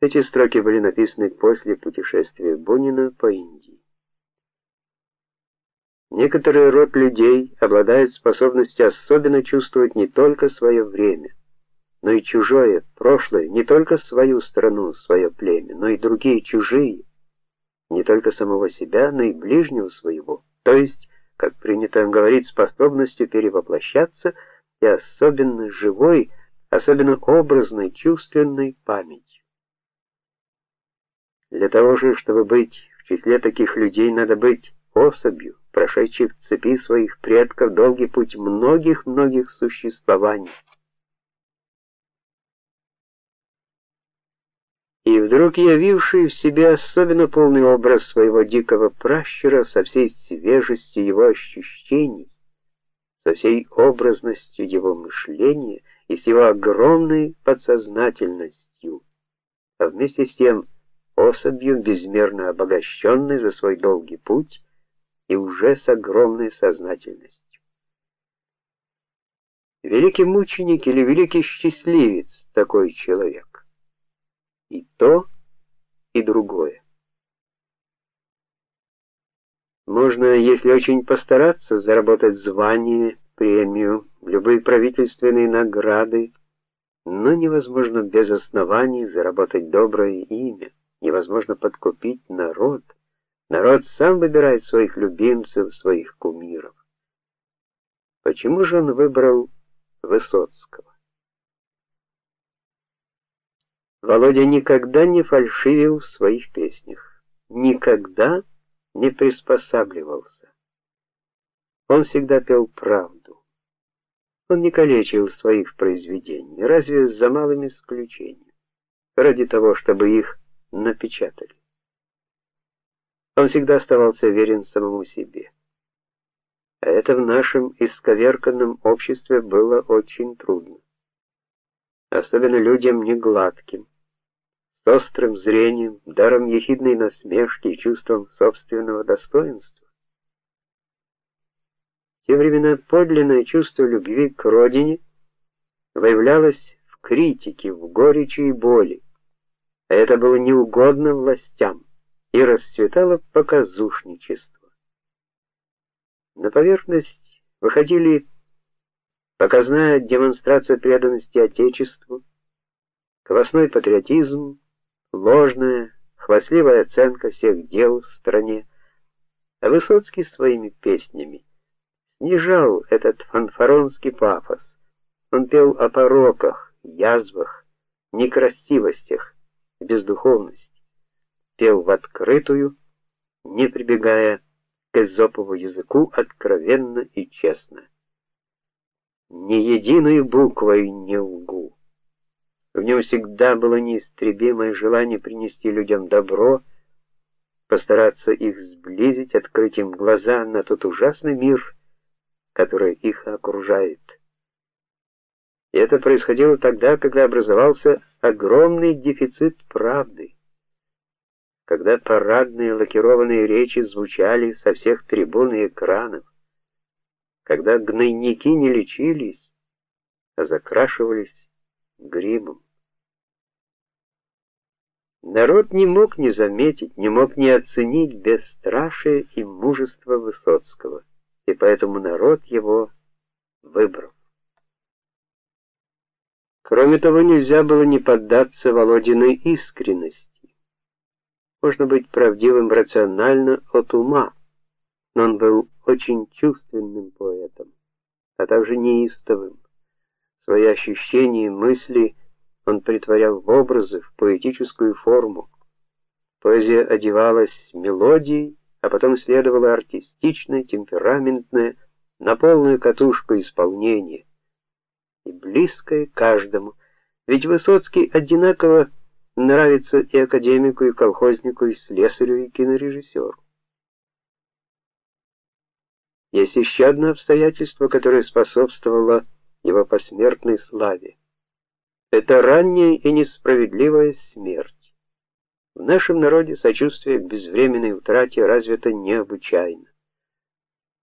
Эти строки были написаны после путешествия Бунина по Индии. Некоторый род людей обладает способностью особенно чувствовать не только свое время, но и чужое, прошлое, не только свою страну, свое племя, но и другие чужие, не только самого себя, но и ближнего своего. То есть, как принято говорить, способностью перевоплощаться и особенно живой, особенно образной, чувственной памятью. Для того же, чтобы быть в числе таких людей, надо быть особью, прошедшей в цепи своих предков долгий путь многих-многих существований. И вдруг явивший в себе особенно полный образ своего дикого пращура со всей свежестью его ощущений, со всей образностью его мышления и с его огромной подсознательностью, а вместе с тем особью безмерно обогащенной за свой долгий путь и уже с огромной сознательностью. Великий мученик или великий счастливец такой человек. И то, и другое. Можно, если очень постараться, заработать звание, премию, любые правительственные награды, но невозможно без оснований заработать доброе имя, невозможно подкупить народ. Народ сам выбирает своих любимцев, своих кумиров. Почему же он выбрал Высоцкого? Володя никогда не фальшивил в своих песнях, никогда не приспосабливался. Он всегда пел правду. Он не калечил своих произведений, разве за малым исключением, ради того, чтобы их напечатали. Он всегда оставался верен самому себе. А это в нашем исковерканном обществе было очень трудно. Особенно людям негладким с острым зрением, даром ехидной насмешки и чувством собственного достоинства. В те времена подлинное чувство любви к родине выявлялось в критике, в горечи и боли. Это было неугодно властям и расцветало показушничество. На поверхность выходили показная демонстрация преданности отечеству, квасной патриотизм, ложная, хвастливая оценка всех дел в стране. А Высоцкий своими песнями снижал этот фанфаронский пафос. Он пел о пороках, язвах, некрасивостях, бездуховности. Пел в открытую, не прибегая к эзопову языку откровенно и честно. Ни единой буквой не лгу. В нем всегда было неистребимое желание принести людям добро, постараться их сблизить, открыть им глаза на тот ужасный мир, который их окружает. Это происходило тогда, когда образовался огромный дефицит правды. Когда парадные лакированные речи звучали со всех трибун и экранов, когда гнойники не лечились, а закрашивались гримом. Народ не мог не заметить, не мог не оценить бесстрашие и мужество Высоцкого, и поэтому народ его выбрал. Кроме того, нельзя было не поддаться Володиной искренности. Можно быть правдивым рационально от ума, но он был очень чувственным поэтом, а также неистовым. Свои ощущения и мысли он притворял в образы, в поэтическую форму. Поэзия одевалась мелодией, а потом следовало артистичное, темпераментное, на полную катушку исполнение близкое каждому. Ведь Высоцкий одинаково нравится и академику, и колхознику, и слесарю, и кинорежиссеру. Есть еще одно обстоятельство, которое способствовало его посмертной славе. Это ранняя и несправедливая смерть. В нашем народе сочувствие к безвременной утрате развито необычайно.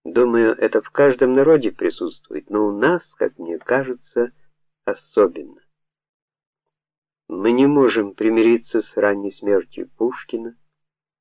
Думаю, это в каждом народе присутствует, но у нас, как мне кажется, особенно. Мы не можем примириться с ранней смертью Пушкина